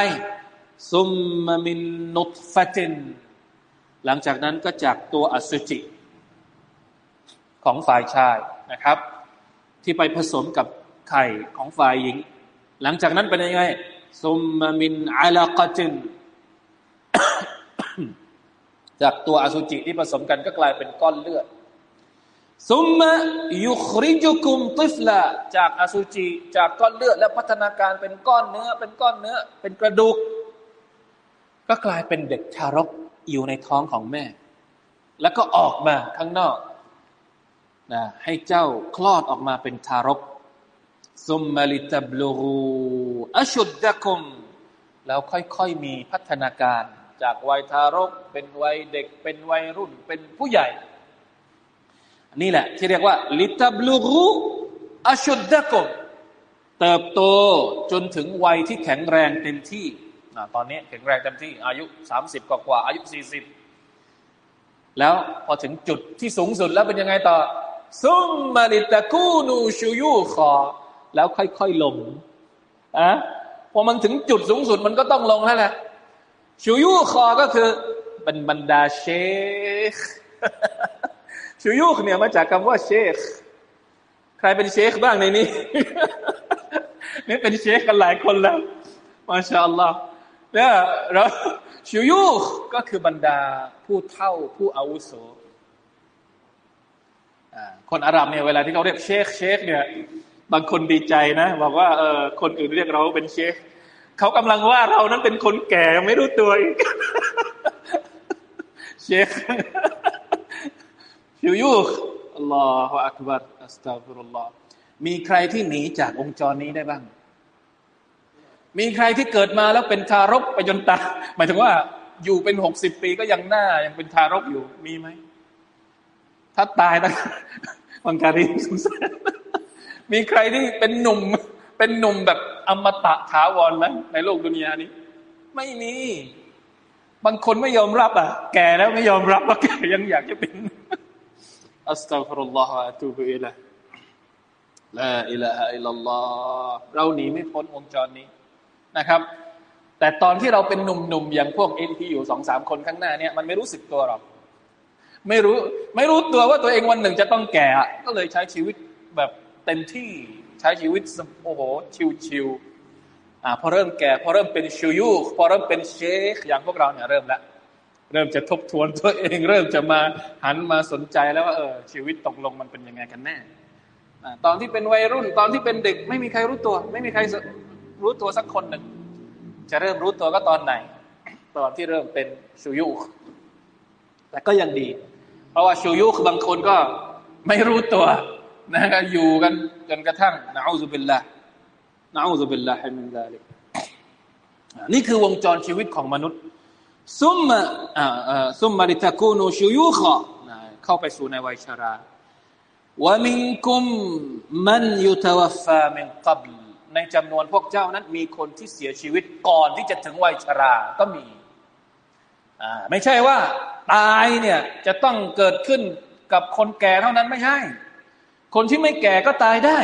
ซุมมามินนุตฟติน หลังจากนั้นก็จากตัวอสุจิของฝ่ายชายนะครับ ที่ไปผสมกับไข่ของฝ่ายหญิง หลังจากนั้นเป็นยังไงซุมมามินอาลากจินจากตัวอสุจิที่ผสมกันก็กลายเป็นก้อนเลือดซุมมะยุคริจุกุมติฟละจากอสุจิจากก้อนเลือด และพัฒนาการเป็นก้อนเนื้อ เป็นก้อนเนื้อ เป็นกระดูก ก็กลายเป็นเด็กทารก อยู่ในท้องของแม่ แล้วก็ออกมาข้างนอกนะให้เจ้าคลอดออกมาเป็นทารกซุมมาลิตบลูอัชุดดะคุมแล้วค่อยๆมีพัฒนาการ จากวัยทารก เป็นวัยเด็ก เป็นวัยรุ่น เป็นผู้ใหญ่ นี่แหละ ที่เรียกว่า ลิตบลูรูอัชุดดะกุมเติบโตจนถึงวัยที่แข็งแรงเต็มที่ ตอนนี้แข็งแรงเต็มที่อายุสามสิบกว่าอายุสี่สิบแล้วพอถึงจุดที่สูงสุดแล้วเป็นยังไงต่อ ซุมมาลิตะกูนูชูยูคอ แล้วค่อยๆลงอะพอมันถึงจุดสูงสุดมันก็ต้องลงแล้วแหละชูยูคอก็คือเป็นบรรดาเชคชูยูคเนี่ยมาจากคำว่าเชค ใครเป็นเชคบ้างในนี้นี่เป็นเชคกันหลายคนแล้วมาชาอัลลอฮ์ เนี่ยเราชูยูก็คือบรรดาผู้เท่าผู้อาวุโสคนอาหรับเนี่ยเวลาที่เขาเรียกเชคเชคเนี่ย บางคนดีใจนะบอกว่าเออคนอื่นเรียกเราเป็นเชคเขากำลังว่าเรานั้นเป็นคนแก่ไม่รู้ตัวอีกเชคชิวยูอัลลอฮฺอักบัรอัสตัฟุรุลลอฮ์มีใครที่หนีจากวงจรนี้ได้บ้าง มีใครที่เกิดมาแล้วเป็นทารกไปจนตายหมายถึงว่าอยู่เป็นหกสิบปีก็ยังหน้ายังเป็นทารกอยู่มีไหม ถ้าตายตั้งบังการีสงสารมีใครที่เป็นหนุ่ม เป็นหนุ่มแบบอมตะถาวรไหมในโลกดุนยานี้ ไม่มี บางคนไม่ยอมรับอะ แก่แล้วไม่ยอมรับว่าแก่ยังอยากจะเป็นอัสตัฟรุลลอฮฺอะตูบิอิละลาอิลาฮะอิลลัลลอฮเราหนีไม่พ้นวงจรนี้ นะครับ แต่ตอนที่เราเป็นหนุ่มๆอย่างพวกเอ็นที่อยู่สองสามคนข้างหน้าเนี่ยมันไม่รู้สึกตัวหรอกไม่รู้ไม่รู้ตัวว่าตัวเองวันหนึ่งจะต้องแก่ก็เลยใช้ชีวิตแบบเต็มที่ใช้ชีวิตโอ้โหชิวๆอ่าพอเริ่มแก่พอเริ่มเป็นชิวยูพอเริ่มเป็นเชคอย่างพวกเราเนี่ยเริ่มแล้วเริ่มจะทบทวนตัวเอง เริ่มจะมาหันมาสนใจแล้วว่าเออชีวิตตกลงมันเป็นยังไงกันแน่ตอนที่เป็นวัยรุ่นตอนที่เป็นเด็ก ไม่มีใครรู้ตัว ไม่มีใคร รู้ตัวสักคนหนึ่ง จะเริ่มรู้ตัวก็ตอนไหน ตอนที่เริ่มเป็นชูยุคแต่ก็ยังดี เพราะว่าชูยุคบางคนก็ไม่รู้ตัวนะก็อยู่กันจนกระทั่งนะอูซุบิลละนะอูซุบิลละให้มินซาลิกนี่คือวงจรชีวิตของมนุษย์ ซุมมาซุมมาลิตะกูนูชูยุขเข้าไปสู่ในวัยชราวะมินกุมมันยุทวฟามินกับ ในจำนวนพวกเจ้านั้นมีคนที่เสียชีวิตก่อนที่จะถึงวัยชราก็มีไม่ใช่ว่าตายเนี่ยจะต้องเกิดขึ้นกับคนแก่เท่านั้นไม่ใช่ คนที่ไม่แก่ก็ตายได้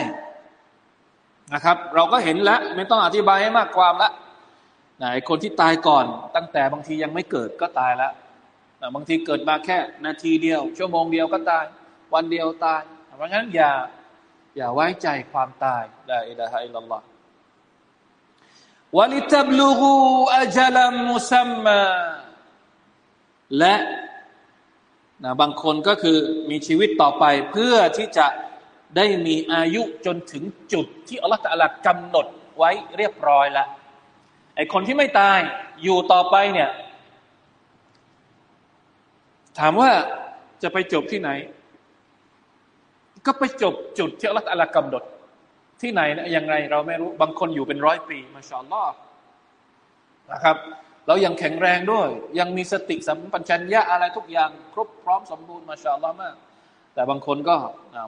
นะครับ เราก็เห็นแล้วไม่ต้องอธิบายให้มากความละไหนคนที่ตายก่อนตั้งแต่บางทียังไม่เกิดก็ตายแล้วบางทีเกิดมาแค่นาทีเดียว ชั่วโมงเดียวก็ตาย วันเดียวตายเพราะฉะนั้นอย่า อย่าไว้ใจความตายลาอิลาฮะอิลลัลลอฮ์วลิตบลูกูอัจลัมมุซัมมาและนะบางคนก็คือมีชีวิตต่อไปเพื่อที่จะได้มีอายุจนถึงจุดที่อัลลอฮฺตะลากำหนดไว้เรียบร้อยแล้วไอ้คนที่ไม่ตายอยู่ต่อไปเนี่ย ถามว่าจะไปจบที่ไหน ก็ไปจบจุดที่อัลลอฮฺกำหนด ที่ไหนนะยังไงเราไม่รู้บางคนอยู่เป็นร้อยปีมาชาอัลลอฮ์นะครับเรายังแข็งแรงด้วย ยังมีสติสัมปชัญญะอะไรทุกอย่าง ครบพร้อมสมบูรณ์มาชาอัลลอฮ์มาก แต่บางคนก็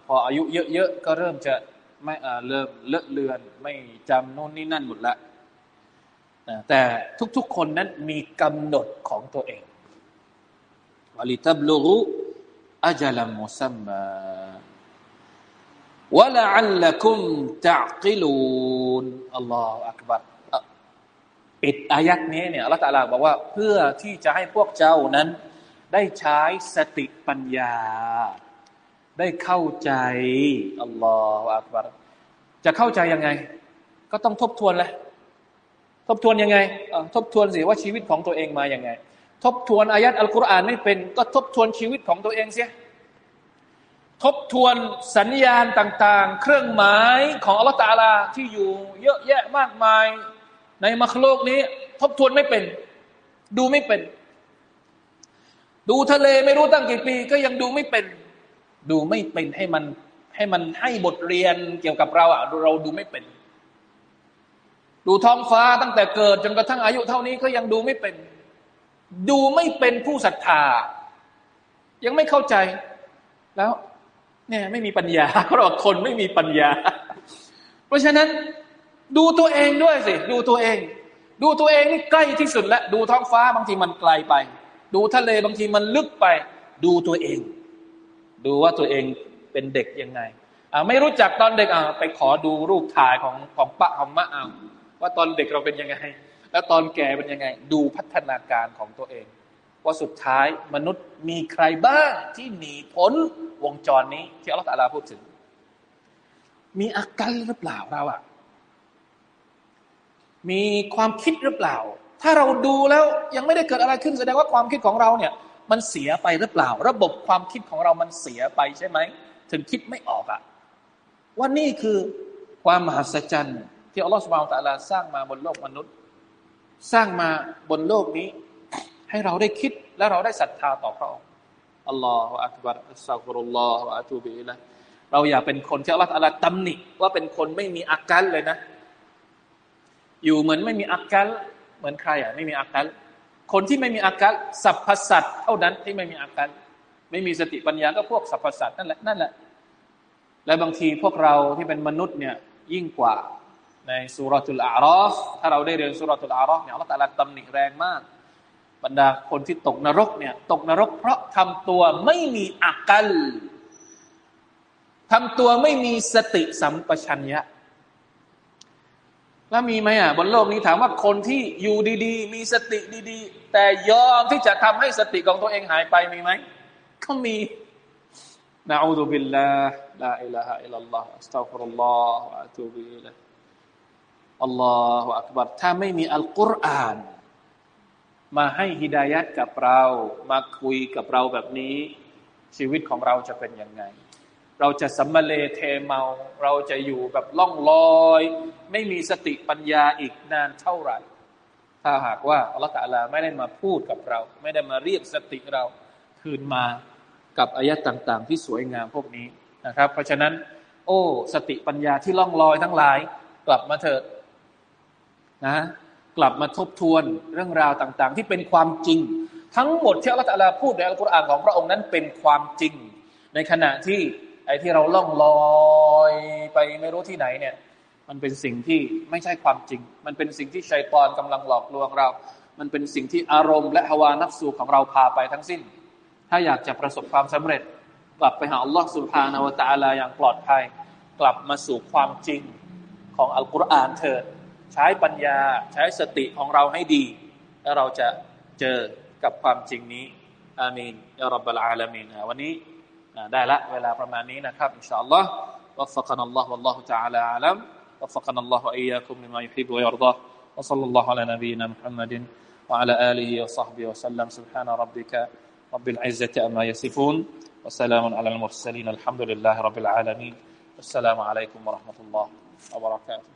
พออายุเยอะๆก็เริ่มจะไม่เริ่มเลอะเลือน ไม่จำโน่นนี่นั่นหมดละแต่ทุกๆคนนั้นมีกำหนดของตัวเองวลิตับลูกุอัจลัมมุซัมมา วะละอัลลักุมตะกิลูนอัลลอฮฺอักบัรปิดอายักนี้เนี่ยอัลลอฮฺตะลาบอกว่าเพื่อที่จะให้พวกเจ้านั้น ได้ใช้สติปัญญา ได้เข้าใจอัลลอฮฺอักบัรจะเข้าใจยังไง ก็ต้องทบทวนเลยทบทวนยังไงทบทวนสิว่าชีวิตของตัวเองมาอย่างไง ทบทวนอายัดอัลกุรอานไม่เป็น ก็ทบทวนชีวิตของตัวเองเสีย ทบทวนสัญญาณต่างๆ เครื่องหมายของอัลลอฮฺตาลาที่อยู่เยอะแยะมากมาย ในมรรคโลกนี้ ทบทวนไม่เป็น ดูไม่เป็น ดูทะเลไม่รู้ตั้งกี่ปี ก็ยังดูไม่เป็น ดูไม่เป็นให้มันให้มันให้บทเรียนเกี่ยวกับเราอะเราดูไม่เป็น ดูท้องฟ้าตั้งแต่เกิดจนกระทั่งอายุเท่านี้ก็ยังดูไม่เป็น ดูไม่เป็นผู้ศรัทธา ยังไม่เข้าใจแล้ว เนี่ยไม่มีปัญญาเพราะคนไม่มีปัญญา เพราะฉะนั้นดูตัวเองด้วยสิ ดูตัวเอง ดูตัวเองนี่ใกล้ที่สุดแล้วดูท้องฟ้าบางทีมันไกลไป ดูทะเลบางทีมันลึกไป ดูตัวเอง ดูว่าตัวเองเป็นเด็กยังไงอ่าไม่รู้จักตอนเด็กอ่าไปขอดูรูปถ่ายของของปะของมะเอาว่าตอนเด็กเราเป็นยังไง แล้วตอนแก่เป็นยังไง ดูพัฒนาการของตัวเอง ว่าสุดท้ายมนุษย์มีใครบ้างที่หนีพ้นวงจรนี้ ที่อัลลอฮฺตาลาพูดถึง มีอาการหรือเปล่าเราอะมีความคิดหรือเปล่า ถ้าเราดูแล้วยังไม่ได้เกิดอะไรขึ้นแสดงว่าความคิดของเราเนี่ย มันเสียไปหรือเปล่า ระบบความคิดของเรามันเสียไปใช่ไหมถึงคิดไม่ออกอะว่านี่คือความมหัศจรรย์ที่อัลลอฮฺสุบานตะลาสร้างมาบนโลกมนุษย์ สร้างมาบนโลกนี้ ให้เราได้คิดและเราได้ศรัทธาต่อพระองค์อัลลอฮฺอักบารอัสซาฟุรุลลอฮฺอะตูบิละเราอย่าเป็นคนที่อัลลอฮฺตำหนิว่าเป็นคนไม่มีอาการเลยนะ อยู่เหมือนไม่มีอาการเหมือนใครอะไม่มีอาการคนที่ไม่มีอาการสัพพสัตเท่านั้นที่ไม่มีอาการไม่มีสติปัญญาก็พวกสัพพสัตนั่นแหละนั่นแหละและบางทีพวกเราที่เป็นมนุษย์เนี่ยยิ่งกว่าในสุรทูลอารอฟถ้าเราได้เรียนซูเราะตุลอะอ์รอฟเนี่ยอัลลอฮฺตะลาตำหนิแรงมาก บรรดาคนที่ตกนรกเนี่ย ตกนรกเพราะทำตัวไม่มีอากัลทำตัวไม่มีสติสัมปชัญญะ แล้วมีไหมอะบนโลกนี้ถามว่าคนที่อยู่ดีๆ มีสติดีๆ แต่ยอมที่จะทำให้สติของตัวเองหายไปมีไหมก็มี نعوذ بالله لا إله إلا الله أستغفر الله أتوب إليهอัลลอฮฺอักบัรถ้าไม่มีอัลกุรอาน มาให้ฮิดายัดกับเรา มาคุยกับเราแบบนี้ ชีวิตของเราจะเป็นยังไง เราจะสัมมาเลเทเมา เราจะอยู่แบบล่องลอย ไม่มีสติปัญญาอีกนานเท่าไหร่ ถ้าหากว่าอัลลอฮฺลาไม่ได้มาพูดกับเรา ไม่ได้มาเรียกสติเราคืนมากับอายะต่าง ๆ ที่สวยงามพวกนี้นะครับ เพราะฉะนั้น โอ้ สติปัญญาที่ล่องลอยทั้งหลาย กลับมาเถิดนะ กลับมาทบทวนเรื่องราวต่างๆ ที่เป็นความจริง ทั้งหมดที่อัลลอฮฺพูดในอัลกุรอานของพระองค์นั้นเป็นความจริง ในขณะที่ไอ้ที่เราล่องลอยไปไม่รู้ที่ไหนเนี่ยมันเป็นสิ่งที่ไม่ใช่ความจริง มันเป็นสิ่งที่ชัยตอนกำลังหลอกลวงเรา มันเป็นสิ่งที่อารมณ์และฮวานัฟสูของเราพาไปทั้งสิ้น ถ้าอยากจะประสบความสำเร็จ กลับไปหาอัลลอฮ์สุบฮานาวะตะอาลาอย่างปลอดภัย กลับมาสู่ความจริงของอัลกุรอานเถิด ช้ปัญญาใช้สติของเราให้ดี แล้วเราจะเจอกับความจริงนี้ อามีนยารับบลอาลามีนวันนี้ได้ละเวลาประมาณนี้นะครับอินชาอัลลอฮ์ وفقنا الله والله تعالى أعلم وفقنا الله وإياكم لما يحب ويرضى وصلى الله على نبينا محمد وعلى آله وصحبه وسلم سبحان ربك رب العزة أما يصفون وسلام على المرسلين الحمد لله رب العالمين السلام عليكم ورحمة الله وبركاته